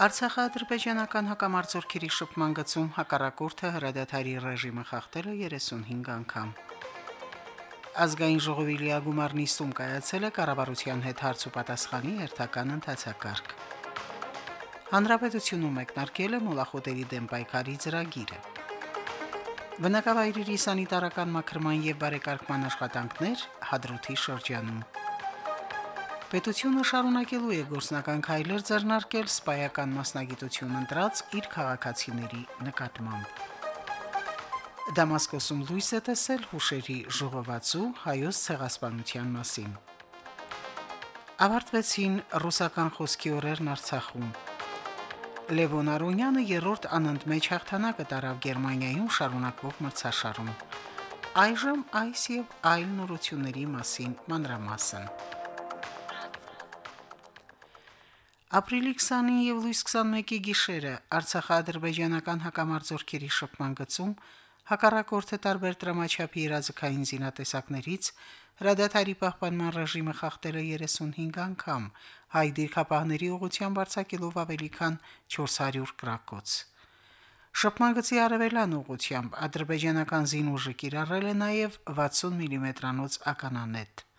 Արցախա-ադրբեջանական հակամարտությունների շփման գծում հակառակորդը հրադադարի ռեժիմը խախտել է 35 անգամ։ Ազգային ժողովի լիագումար նիստում կայացել է կառավարության հետ հարց ու պատասխանի հերթական ընթացակարգ։ Հանրապետությունում մեկնարկել է մոլախոտերի դեմ պայքարի ծրագիրը։ Բնակավայրերի սանիտարական մաքրման եւ բարեկարգման աշխատանքներ հադրութի շրջանում։ Պետությունը շարունակելու է գործնական քայլեր ձեռնարկել սպայական մասնագիտություն ընտրած իր քաղաքացիների նկատմամբ։ Դամասկոսում լույս է տեսել հուշերի ժողովածու հայոց ցեղասպանության մասին։ Ավարտվեցին ռուսական խոսքի օրերն Արցախում։ Լևոն Արոնյանը երրորդ անընդմեջ հաղթանակը տարավ Գերմանիայում շարունակվող մրցաշարում։ Այժմ այս եւ այլ նորությունների մասին մանրամասն։ Ապրիլի 20-ին եւ լույս 21-ի գիշերը Արցախա-ադրբեջանական հակամարտությունների շփման գծում հակառակորդը տարբեր դրամաչափի իրազեկային զինատեսակներից հրադադարի պահպանման ռեժիմը խախտել է 35 անգամ, հայ դիրքապահների ուղղությամբ արձակելով ավելի քան 400 գրակոց։ Շփման գծի արևելան ուղությամբ ադրբեջանական զինուժը կիրառել է նաև 60 մմ-անոց ականանետ։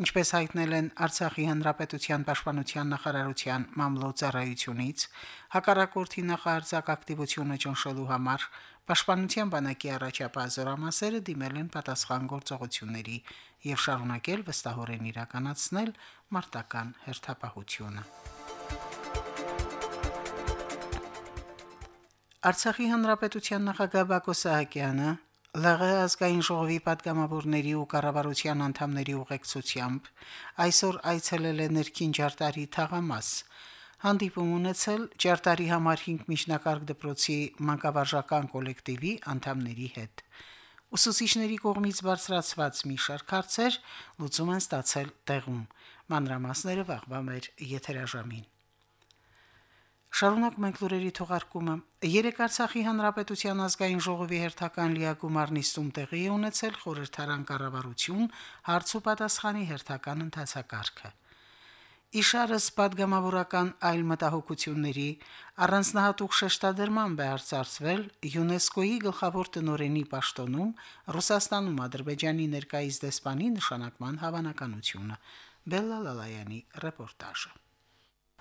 Ինչպես հայտնել են Արցախի հանրապետության պաշտպանության նախարարության մամլոյցարայությունից, հակառակորդի նախարարցակ ակտիվությունը ճնշելու համար պաշտպանության բանակի առաջապահ զորամասերը դիմել են պատասխան գործողությունների եւ շարունակել վստահորեն իրականացնել մարտական հերթապահությունը։ Արցախի հանրապետության նախագահ Բակո Սահակյանը ԼՂ ազգային ժողովի падգամավորների ու կառավարության անդամների ուղեկցությամբ այսօր այցելել է ներքին ջարտարի թաղամաս։ Հանդիպում ունեցել ջարտարի համար 5 միջնակարգ դպրոցի մանկավարժական կոլեկտիվի անդամների հետ։ Ուսուցիչների կողմից բարձրացված մի շարք հարցեր լուծում են ստացել տեղում։ Մանրամասները վաղվա մեր եթերաժամին։ Շարունակում ենք լուրերի թողարկումը։ Երեք Արցախի Հանրապետության ազգային ժողովի հերթական լիագումար նիստում տեղի է ունեցել խորհրդարան կառավարություն հարց ու պատասխանի հերթական ընթացակարգը։ Իշարս падգամավորական այլ մտահոգությունների առանձնահատուկ շեշտադրմամբ է արծարծվել ՅՈՒՆԵՍԿՕ-ի գլխավոր տնօրենի պաշտոնում Ռուսաստանում Ադրբեջանի ներկայիս դեսպանի նշանակման հավանականությունը։ Բելլա Լալայանի ռեպորտաժը։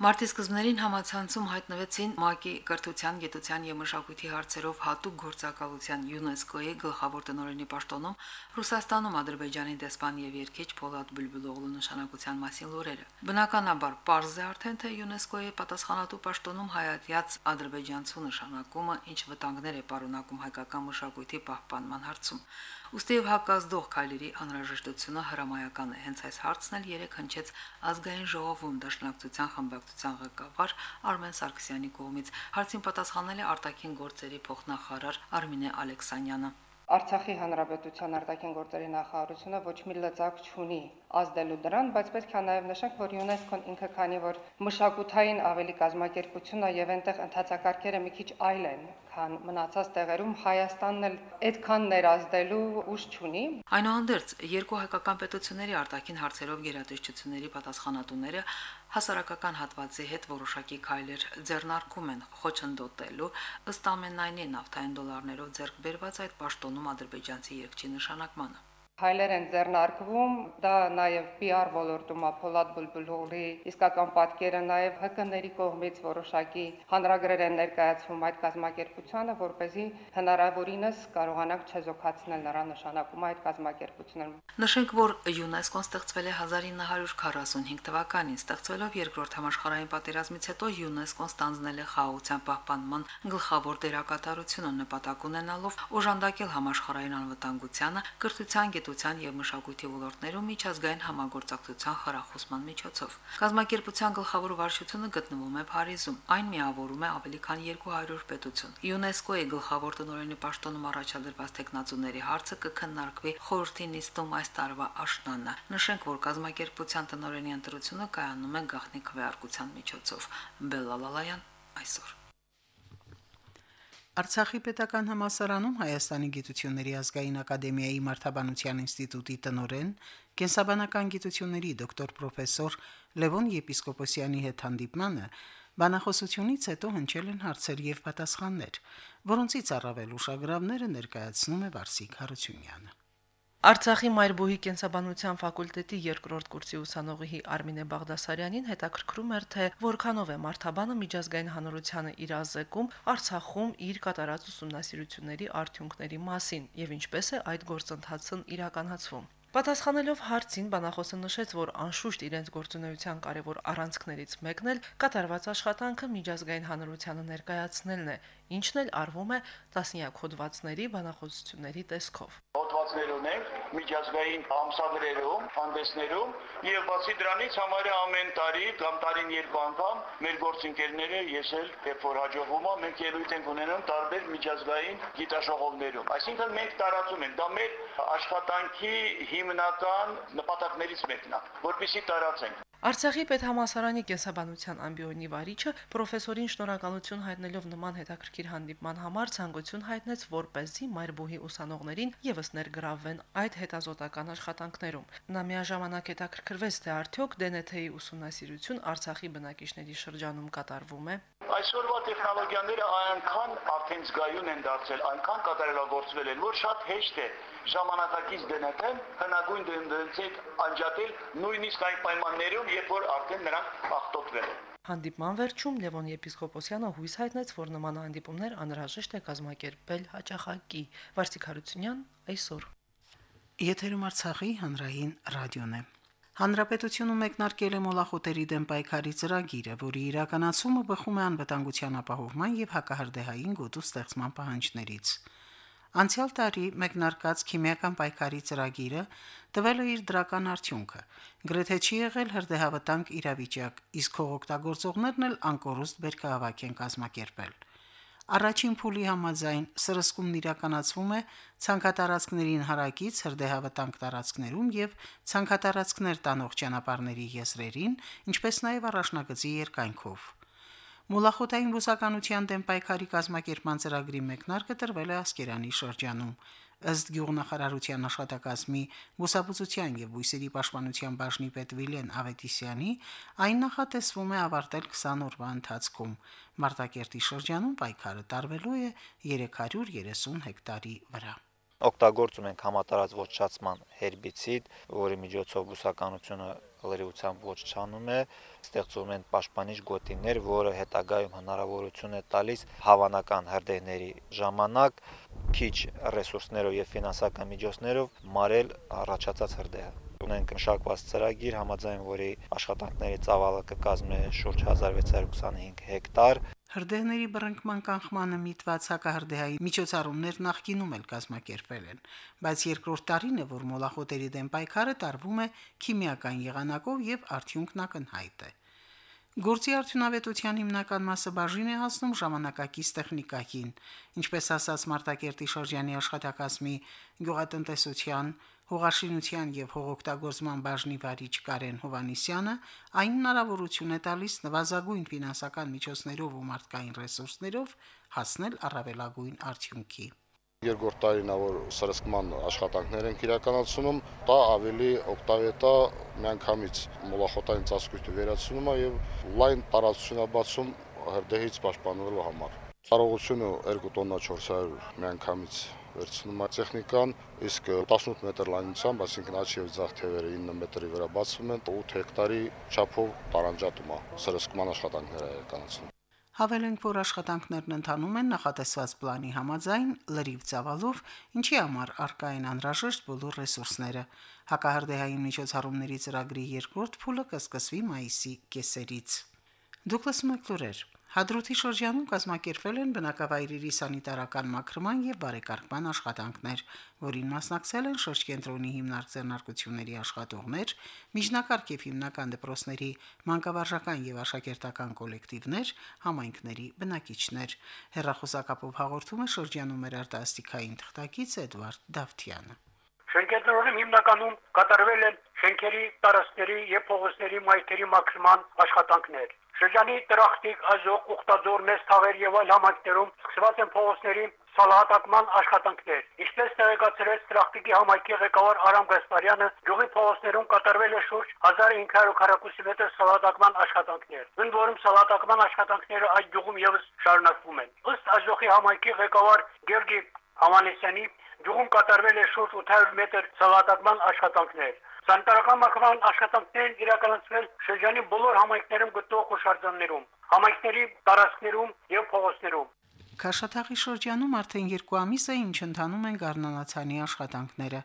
Մարտի սկզբներին համացանցում հայտնվեցին ՄԱԿ-ի կրթության, գիտության եւ մշակույթի հարցերով հատուկ գործակալության ՅՈՒՆԵՍԿՕ-ի գլխավոր տնօրենի պաշտոնում Ռուսաստանում Ադրբեջանի դեսպան եւ երկիչ Փոլադ Բուլբուլօղլու նշանակության մասին լուրերը։ Բնականաբար པարզ է արդեն թե ՅՈՒՆԵՍԿՕ-ի պատասխանատու պաշտոնում հայատյաց ադրբեջանցու նշանակումը ինչ վտանգներ է պարունակում հայկական մշակույթի պահպանման հարցում։ Ոստի եւ հակազդող քայլերի անհրաժեշտությունը հրամայական է։ Հենց այս հարցն էլ երեք հնչեց ազգային ժողովում դաշնակցության խմբակցության ղեկավար Արմեն Սարգսյանի կողմից։ Հարցին պատասխանել է արտաքին գործերի փոխնախարար Արմինե Ալեքսանյանը։ Արցախի հանրապետության արտաքին գործերի նախարարությունը ոչ մի լծակ չունի ազդելու դրան, բայց պետք է նաև նշենք, որ ՅՈՒՆԵՍԿՕ-ն ինքը քանի որ մշակութային ավելի կազմակերպություն է եւ այնտեղ ընդհանցակարգերը մի քիչ այլ են, քան մնացած տեղերում Հայաստանն էլ այդքան ներազդելու ուժ չունի։ Այնուհանդերձ երկու հայկական պետությունների արտաքին հարցերով գերատեսչությունների պատասխանատուները հասարակական հատվածի հետ որոշակի քայլեր ձեռնարկում են խոչընդոտելու ըստ ամենայնի նավթային դոլարներով ձեռք բերված այդ պաշտոնում ադրբեջանցի երկչի նշանակմանը հայլեր են ձեռնարկվում, դա նաև PR ոլորտում Ափոլատ Բուլբուլօղլի իսկական պատկերը նաև ՀԿ-ների կողմից որոշակի հանրագրեր են ներկայացվում այդ կազմակերպությանը, որ เป զի հնարավորինս կարողանանք չեզոքացնել նրա նշանակումը այդ կազմակերպությունում։ Նշենք, որ ՅՈՒՆԵՍԿՕ-ն ստեղծվել է 1945 թվականին, ստեղծվելով երկրորդ համաշխարհային պատերազմից հետո ՅՈՒՆԵՍԿՕ-ն ստանձնել է խաղաղության պահպանման գլխավոր դերակատարությունը նպատակ ունենալով օժանդակել համաշխարհային անվտանգությանը, կրթության, գիտության գիտության եւ մշակույթի ոլորտներում միջազգային համագործակցության խրախուսման միջոցով։ Կազմակերպության գլխավոր վարչությունը գտնվում է Փարիզում։ Այն միավորում է ավելի քան 200 պետություն։ ՅՈՒՆԵՍԿՕ-ի գլխավոր տնօրենի պաշտոնում առաջադրված տեխնացուների հարցը կքննարկվի խորհրդի նիստում այս տարվա աշնանը։ Նշենք, որ կազմակերպության տնօրենի ընտրությունը կայանում է գաղտնի քվեարկության միջոցով։ Բելալալայան այսօր Արցախի պետական համալսարանում Հայաստանի Գիտությունների ազգային ակադեմիայի Մարդաբանության ինստիտուտի տնօրեն, կենսաբանական գիտությունների դոկտոր պրոֆեսոր Լևոն Եպիսկոպոսյանի հետ հանդիպմանը բանախոսությունից հետո հնչել են հարցեր եւ պատասխաններ, որոնցից առավել ուշագրավները ներկայացնում է Վարսիկ Հարությունյանը։ Արցախի Մայրբուհի կենսաբանության ֆակուլտետի երկրորդ կուրսի ուսանողի Արմինե Բաղդասարյանին հետաքրքրում էր, թե որքանով է Մարթաբանը միջազգային հանրությանը իր ազեկում Արցախում իր կատարած ուսումնասիրությունների արդյունքների մասին եւ ինչպես է այդ գործընթացն իրականացվում։ Պատասխանելով հարցին բանախոսը նշեց, որ անշուշտ իրենց գործունեության կարևոր առանցքներից մեկն էլ կատարված աշխատանքը միջազգային հանրությանը ներկայացնելն է, ինչն էլ արվում է տասնյակ հոդվածների բանախոսությունների տեսքով հոդվածներ ունենք միջազգային ամսագրերում, հանդեսներում եւ բացի դրանից համարյա ամեն տարի կամ տարին երկու անգամ մեր գործընկերները ես էլ երբ որ հաջողվում է մենք ելույթ ենք ունենում տարբեր միջազգային գիտաշխողովներում այսինքն մենք տարածում ենք դա մեր աշխատանքի հիմնական նպատակներից մեկն է որպեսի տարածենք Արցախի պետհամասարանի կենսաբանության ամբիոնի վարիչը պրոֆեսորին շնորհակալություն հայտնելով նման հետաքրքիր հանդիպման համար ցանկություն հայտնեց, որպեսզի Մայրբուհի ուսանողներին եւս ներգրավվեն այդ հետազոտական աշխատանքներում։ Նա միաժամանակ հետաքրքրվեց, թե արդյոք DNT-ի ուսումնասիրություն Արցախի բնակիչների շրջանում կատարվում է։ Այսօրվա տեխնոլոգիաները այնքան արդեն զգայուն են դարձել, այնքան կատարելագործվել են, որ շատ հեշտ է ժամանակակից դնետեն հնագույն դնդեցեք անջատել նույնիսկ այն պայմաններում, երբ որ արդեն նրանք ախտոտվել են։ Հանդիպման վերջում Լևոն եպիսկոպոսյանը հույս հայտնեց, որ նման հանդիպումներ անհրաժեշտ է կազմակերպել հաճախակի։ Վարսիկ Հարությունյան այսօր։ Եթերում Արցախի հանրային ռադիոն է։ Հանրապետությունում մեկնարկել է մոլախոտերի դեմ պայքարի ծրագիրը, որի իրականացումը բխում է անվտանգության ապահովման եւ հակահրդեհային գոտու ստեղծման պահանջներից։ Անցյալ տարի մեկնարկած քիմիական պայքարի ծրագիրը տվել է իր դրական արդյունքը։ Գրեթե չի եղել հրդեհավտանգ իրավիճակ, իսկ հողօգտագործողներն էլ անկորուստ բերքահավաք են կազմակերպել։ Առաջին փուլի համաձայն սրսկումն իրականացվում է ցանկատարածքներին հարակից հրդեհավտանգ տարածքներում եւ ցանկատարածքներ տանող ճանապարհների եզրերին, ինչպես նաեւ առաջնագծի երկայնքով։ Մոլախոտային բուսականության դեմ պայքարի կազմակերպման ծրագրի մեկնարկը տրվել է Ասկերանի շրջանում։ Ըստ գյուղնախարարության աշխատակազմի Բուսաբուծության եւ բույսերի պաշտպանության բաժնի պետ Վիլեն Ավետիսյանի, այն նախատեսվում է ավարտել 20 օրվա ընթացքում։ Մարտակերտի շրջանում պայքարը տարվելու է 330 հեկտարի վրա օգտագործում ենք համատարած ոչնչացման հերբիցիդ, որի միջոցով բուսականությունը լրիվությամբ ոչնչանում է, ստեղծում են պաշտպանիչ գոտիներ, որը հետագայում հնարավորություն է տալիս հավանական հրդեհների ժամանակ քիչ ռեսուրսներով եւ ֆինանսական միջոցներով մարել առաջացած հրդեհը ունենք մշակված ծրագիր, համաձայն որի աշխատանքների ծավալը կկազմի շուրջ 1625 հեկտար, Հրդեհների բռնկման կանխմանը միտված հակահրդեհային միջոցառումներ նախկինում էլ կազմակերպվել են, բայց երկրորդ տարին է, որ մոլախոտերի դեմ պայքարը տարվում է քիմիական եղանակով եւ արդյունքն ակնհայտ է։ Գործի արդյունավետության հիմնական մասը բաժին է հասնում ժամանակակից տեխնիկային, ինչպես ասաց Մարտակերտի շրջանի աշխատակազմի գյուղատնտեսության հողաշինության եւ հողօգտագործման բաժնի վարիչ Կարեն Հովանիսյանը այն հնարավորություն է տալիս նվազագույն ֆինանսական միջոցներով ու մարդկային ռեսուրսներով հասնել առավելագույն արդյունքի երկրորդ տարին որ սրսկման աշխատանքներ են իրականացնում, դա ավելի օգտավետա միանգամից մոլախոտային ծածկույթի վերացումը եւ լայն տարածությունաբացում հրդեհից պաշտպանվելու համար։ Կարողությունը 2 տոննա 400 միանգամից վերցնում է տեխնիկան, իսկ 18 մետր լայնությամբ, այսինքն աչի եւ ձախ թևերը 9 մետրի վրա բացվում են, 8 հեկտարի չափով տարանջատում է սրսկման աշխատանքները իրականացնում։ Հավելենք, որ աշխատանքներն ընթանում են նախատեսված պլանի համաձայն լրիվ ծավալով, ինչի համար արկա են անհրաժեշտ բոլոր ռեսուրսները։ Հակահրդեհային միջոցառումների ծրագրի երկրորդ փուլը կսկսվի մայիսի կեսերից։ Դուկլաս Մակլուրեր Հադրութի շրջանում կազմակերպվել են բնակավայրերի սանիտարական մաքրման եւ բարեկարգման աշխատանքներ, որին մասնակցել են շրջկենտրոնի հիմնարկ ձեռնարկությունների աշխատողներ, միջնակարգ եւ հիմնական դպրոցների մանկավարժական եւ աշակերտական կոլեկտիվներ, համայնքների բնակիչներ։ Հերրախոսակապով հաղորդում է շրջանում մեր արտասթիկային թղթակից Էդվարդ Դավթյանը։ Շենքերներում հիմնականում կատարվել են շենքերի, տարածքների եւ փողոցների մայթերի մաքրման աշխատանքներ։ Շրջանի տրախտիկ, ազոկ, ուխտաձոր, մեծ թաղեր եւ այլ համայնքներում սկսված են փողոցների սալահատակման աշխատանքներ։ Ինչպես տեղեկացրեց տրախտիկի համայնքի ղեկավար Արամ Գասպարյանը, գյուղի փողոցներում կատարվել է շուրջ 1500 քառակուսի մետր սալահատակման աշխատանքներ։ Ընդ որում սալահատակման աշխատանքները այդ գյուղում եւս շարունակվում են։ Ըստ Ազոխի համայնքի ղեկավար Գեորգի Համանեսյանի գյուղում կատարվել է շուրջ 800 մետր սալահատակման աշխատանքներ։ Սանիտարական մաքրման աշխատանքներն իրականացվել շրջանի բոլոր համայնքներում գտնվող հուշարձաններում, համայնքների տարածքներում եւ փողոցներում։ Քաշաթաղի շրջանում արդեն 2 ամիս է ինչ ընթանում են գառնանացանի աշխատանքները։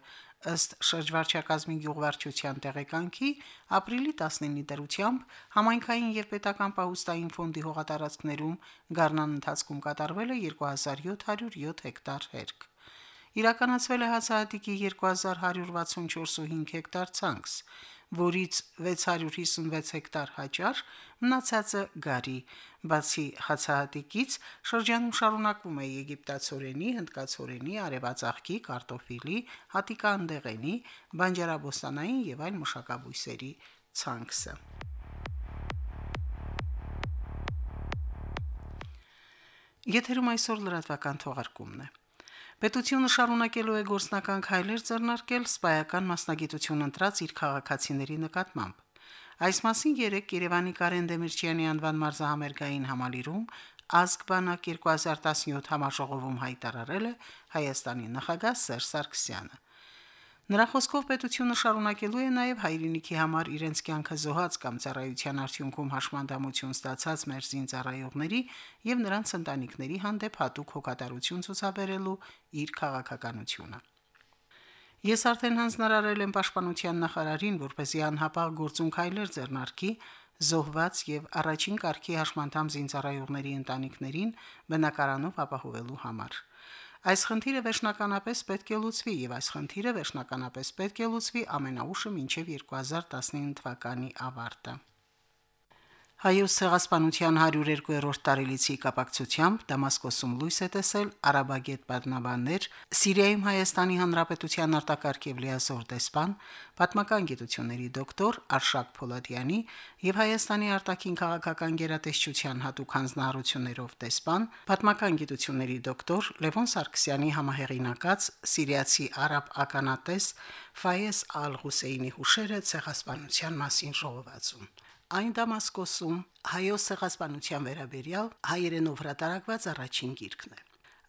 Ըստ շրջվարչակազմի գյուղվարչության տեղեկանքի, ապրիլի 19-ի դրությամբ համայնքային եւ պետական պահուստային ֆոնդի հողատարածքներում գառնան ընթացքում կատարվել է 2707 հեկտար հերկ իրականացվել է հացահատիկի 2164.5 հեկտար ցանքս, որից 656 հեկտար հաճար, մնացածը գարի։ Բացի հացահատիկից շրջանում շարունակվում է եգիպտացորենի, հնդկացորենի, արևածաղկի, կարտոֆիլի, հատիկանդեղենի, բանջարաբոստանային եւ այլ մշակաբույսերի ցանքսը։ Եթերում այսօր լրատվական թողարկումն է։ Պետությունը շարունակելու է գործնական քայլեր ձեռնարկել սպայական մասնագիտություն ընտրած իր քաղաքացիների նկատմամբ։ Այս մասին երեք Երևանի Կարեն Դեմիրճյանի անվան մարզահամերգային համալիրում Ազգբանակ 2017 համաժողովում հայտարարել է Հայաստանի նախագահ Սերժ Սարգսյանը։ Նրա խոսքով պետությունը շարունակելու է նաև հայրենիքի համար իրենց կյանքը զոհած կամ ծառայության արդյունքում հաշմանդամություն ստացած մեր զինծառայողների եւ նրանց ընտանիքների հանդեպ հատուկ հոգատարություն ցուցաբերելու իր քաղաքականությունը։ Ես արդեն հանձնարարել եմ պաշտպանության նախարարին, որպեսզի անհապաղ գործուն քայլեր ձեռնարկի զոհված եւ առաջին կարգի հաշմանդամ զինծառայողների ընտանիքներին բնակարանով ապահովելու համար։ Այս խնդիրը վերջնականապես պետք է լուծվի եւ այս խնդիրը վերջնականապես պետք է լուծվի ամենաուշը մինչեւ 2019 թվականի ավարտը։ Հայոց ցեղասպանության 102-րդ տարելիցի կապակցությամբ Դամասկոսում լույս է տեսել արաբագետ պատնաբաններ Սիրիայում Հայաստանի Հանրապետության արտակարգ եւ լիազոր դեսպան, պատմական գիտությունների դոկտոր Արշակ Փոլադյանի եւ Հայաստանի արտաքին քաղաքական գերատեսչության հատուկ հանձնարարություններով դեսպան, պատմական գիտությունների դոկտոր Լևոն Սարգսյանի համահեղինակած Սիրիացի արաբ ականատես Ֆայես Ալ-Հուսեյնի հուշերը ցեղասպանության մասին ժողովածում այն Դամասկոսում հայոց ցեղասպանության վերաբերյալ հայերենով հրատարակված առաջին գիրքն է։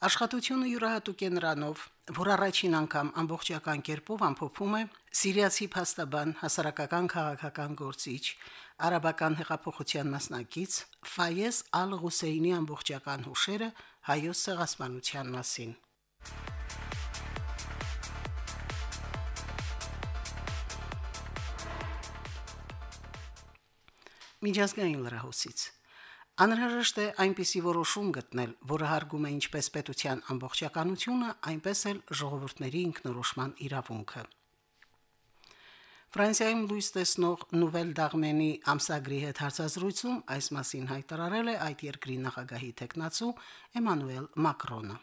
Աշխատությունը յուրահատուկ է նրանով, որ առաջին անգամ ամբողջական կերպով ամփոփում է սիրիացի փաստաբան, հասարակական քաղաքական գործիչ, արաբական հեղափոխության մասնակից Ֆայես Ալ-Ղուսեյնի ամբողջական հուշերը հայոց ցեղասպանության մասին։ միջազգային լրահոսից։ Անհրաժեշտ է այնպիսի որոշում գտնել, որը հարգում է ինչպես պետության ամբողջականությունը, այնպես էլ ժողովուրդների ինքնորոշման իրավունքը։ Ֆրանսիայում լույս տեսնող Նուվել Դաղմենի ամսագրի հետ հարցազրույցում այս մասին հայտարարել է այդ երկրի նախագահի տեխնացու Էմանուել Մակրոնը։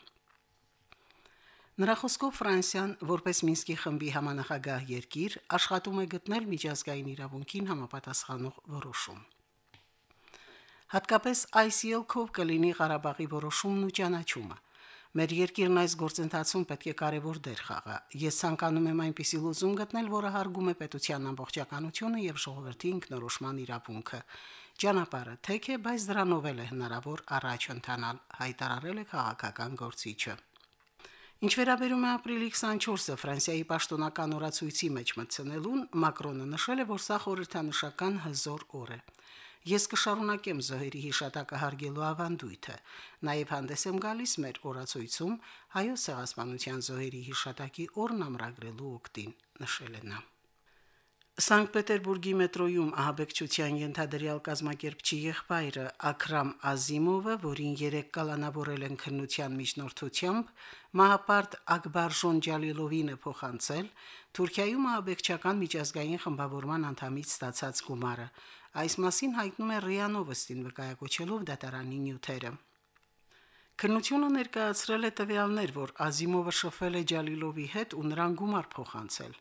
Նրա խոսքով Ֆրանսիան, որպես Մինսկի խմբի համանախագահ երկիր, աշխատում է գտնել միջազգային իրավունքին համապատասխանող որոշում։ Հատկապես այս ելքով կլինի Ղարաբաղի որոշումն ու ճանաչումը։ Մեր երկիրն այս գործընթացում պետք է կարևոր դեր խաղա։ Ես ցանկանում եմ այնպիսի լուծում գտնել, որը հարգում է պետության ամբողջականությունը եւ ժողովրդի ինքնորոշման իրավունքը։ Ճանապարհը թեք է, բայց դրանով էլ է հնարավոր առաջ ընթանալ, հայտարարել է քաղաքական գործիչը։ Ինչ վերաբերում է ապրիլի 24-ը Ֆրանսիայի պաշտոնական օրացույցի մեջ մտցնելուն, Մակրոնը նշել է, որ սա խորհրդանշական հզոր օր է։ Ես կշարունակեմ զոհերի հիշատակը հարգելու ավանդույթը։ Նաև հանդես եմ գալիս մեր օրացույցում հայոց ցեղասպանության զոհերի հիշատակի օրն ամրագրելու օկտին, նշել է նա։ Սանկտ Պետերբուրգի մետրոյում ահաբեկչության ենթադրյալ կազմակերպչի եղբայրը Աքրամ Ազիմովը, որին 3 կալանավորել են քննության միջնորդությամբ, մահապարտ Ակբարժոն Ջալիլովին է փոխանցել Թուրքիայում ահաբեկչական միջազգային խմբավորման անդամից ստացած գումարը։ Այս մասին հայտնում է ՌԻԱ Նովոստին վկայակոչելով դատարանի նյութերը։ Քննությունը ներկայացրել է տվյալներ, որ Ազիմովը շփվել է Ջալիլովի հետ ու նրան գումար փոխանցել։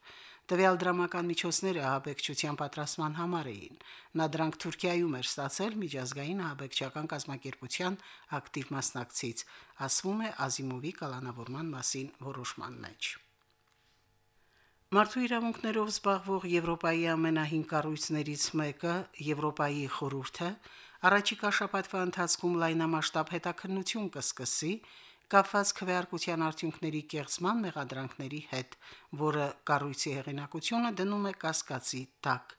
Տվյալ դրամական միջոցները ահաբեկչության պատրաստման համար էին։ Նա դրանք Թուրքիայում էր ստացել միջազգային ահաբեկչական կազմակերպության ակտիվ մասնակցից, ասվում է Ազիմովի կալանավորման մասին որոշման մեջ։ Մարդու իրավունքներով զբաղվող Եվրոպայի ամենահին կառույցներից մեկը, Եվրոպայի խորհուրդը, առաջիկա շաբաթվա ընթացքում լայնամասշտաբ հետաքննություն կսկսի կապված քվեարկության արդյունքների կեղծման մեղադրանքների հետ, որը կառույցի հեղինակությունը դնում է կասկածի տակ։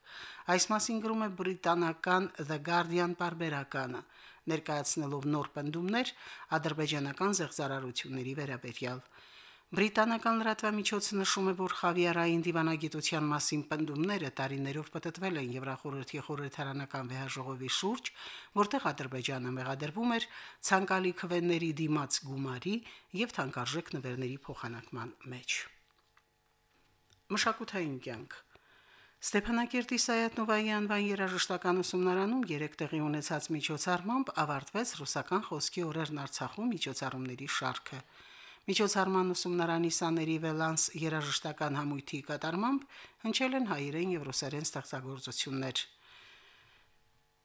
Այս մասին գրում է բրիտանական The Guardian բարբերականը, ներկայացնելով նոր պնդումներ ադրբեջանական զեղծարարությունների վերաբերյալ։ Բրիտանական լրատվամիջոցը նշում է, որ խավիարային դիվանագիտության մասին պնդումները տարիներով պատտվել են Եվրախորհրդի խորհրդարանական վեհաժողովի շուրջ, որտեղ Ադրբեջանը մեղադրվում էր ցանկալի քվեների դիմաց գումարի եւ թանկարժեք նվերների փոխանակման մեջ։ Մշակութային կյանք Ստեփանակերտի Սայաթնովայի անվան երաժշտական ուսումնարանում երեք տեղի ունեցած միջոցառմամբ ավարտվեց ռուսական խոսքի օրերն Արցախում միջոցառումների շարքը։ Միջոցառման ուսումնարանի սաների վելանս երաժշտական համույթի կատարմամբ հնչել են հայերեն եւ ռուսերեն ստեղծագործություններ։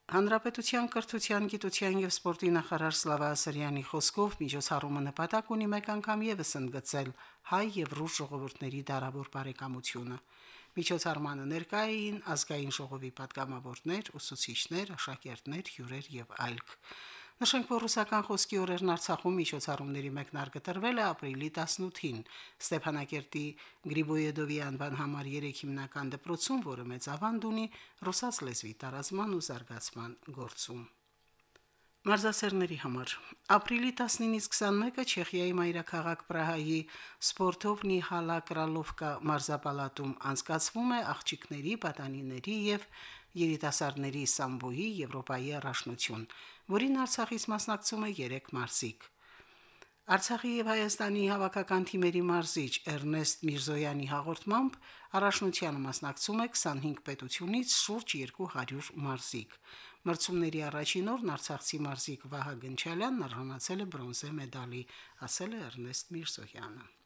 Հանրապետության կրթության, գիտության եւ սպորտի նախարար Սլավա Ասարյանի խոսքով միջոցառումը նպատակ ունի մեկ անգամ եւս ընդգծել հայ եւ ռուս ժողովուրդների դարավոր բարեկամությունը։ Միջոցառմանը ներկա էին ազգային ժողովի պատգամավորներ, ուսուցիչներ, աշակերտներ, հյուրեր եւ այլք։ Նշենք, որ ռուսական խոսքի օրերն Արցախում միջոցառումների մեկնարկը տրվել է ապրիլի 18-ին Ստեփանակերտի Գրիբոյեդովի անվան համար 3 հիմնական դպրոցում, որը մեծ ավանդ ունի ռուսաց լեզվի տարածման ու զարգացման գործում։ Մարզասերների համար. Ապրիլի 19-ից 21-ը Չեխիայի մայրաքաղաք Պրահայի Սպորտովնի Հալա Կրալովկա մարզապալատում անցկացվում է աղջիկների, պատանիների եւ երիտասարդների սամբոյի Եվրոպայի առաջնություն, որին Արցախից մասնակցում է 3 մարզիկ։ Արցախի եւ Հայաստանի հավաքական թիմերի մարզիչ Էրնեստ Միրզոյանի հաղորդմամբ առաջնությանը մասնակցում է 25 պետությունից շուրջ 200 մարզիկ։ Մրցումների առաջին օրն Արցախցի մարզիկ Վահա Գնչալյանն արժանացել է բրոնզե մեդալի, ասել է Էրնեստ Միրզոյանը։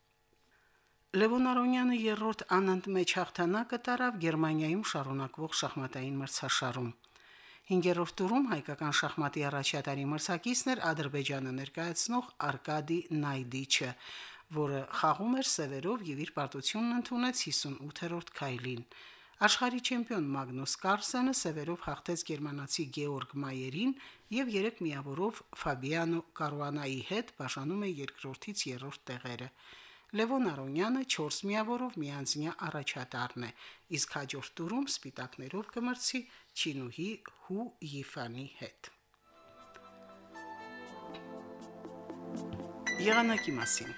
Լևոն Արոնյանը երրորդ անընդ մեջ հաղթանակը տարավ Գերմանիայում շարունակվող շախմատային մրցաշարում։ 5-րդ տուրում հայկական շախմատի առաջատարի մրցակիցն էր Ադրբեջանը ներկայացնող Արկադի Նայդիչը, որը խաղում էր սևերով եւ իր պարտությունն ընդունեց 58-րդ քայլին։ Աշխարհի չեմպիոն Մագնուս Կարսենը սևերով հաղթեց գերմանացի Գեորգ Մայերին եւ 3 միավորով Ֆաբիանո Կարուանայի հետ բաժանում է երկրորդից երրորդ տեղերը։ Լևոն Արոնյանը 4 միավորով միանձնյա առաջատարն է, իսկ հաջորդ տուրում սպիտակներով կմրցի Չինուհի Հու Յիֆանի հետ։ Եղանակի մասին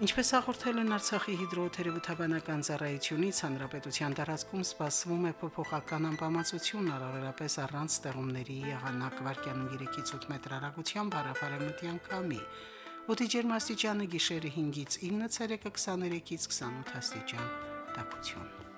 Ինչպես հաղորդել են Արցախի հիդրոթերապևտաբանական ծառայությունից, հանրապետության տարածքում սպասվում է փոփոխական անբավարարություն, առավելապես առանց ստեղումների եղանակ վարկյանում 3-ից 8 մետր հեռագությամբ հարավարեմտյան կամի։ Օդի ջերմաստիճանը գիշերը 5-ից 9, ցերեկը 23-ից 28 աստիճան։ Տակություն։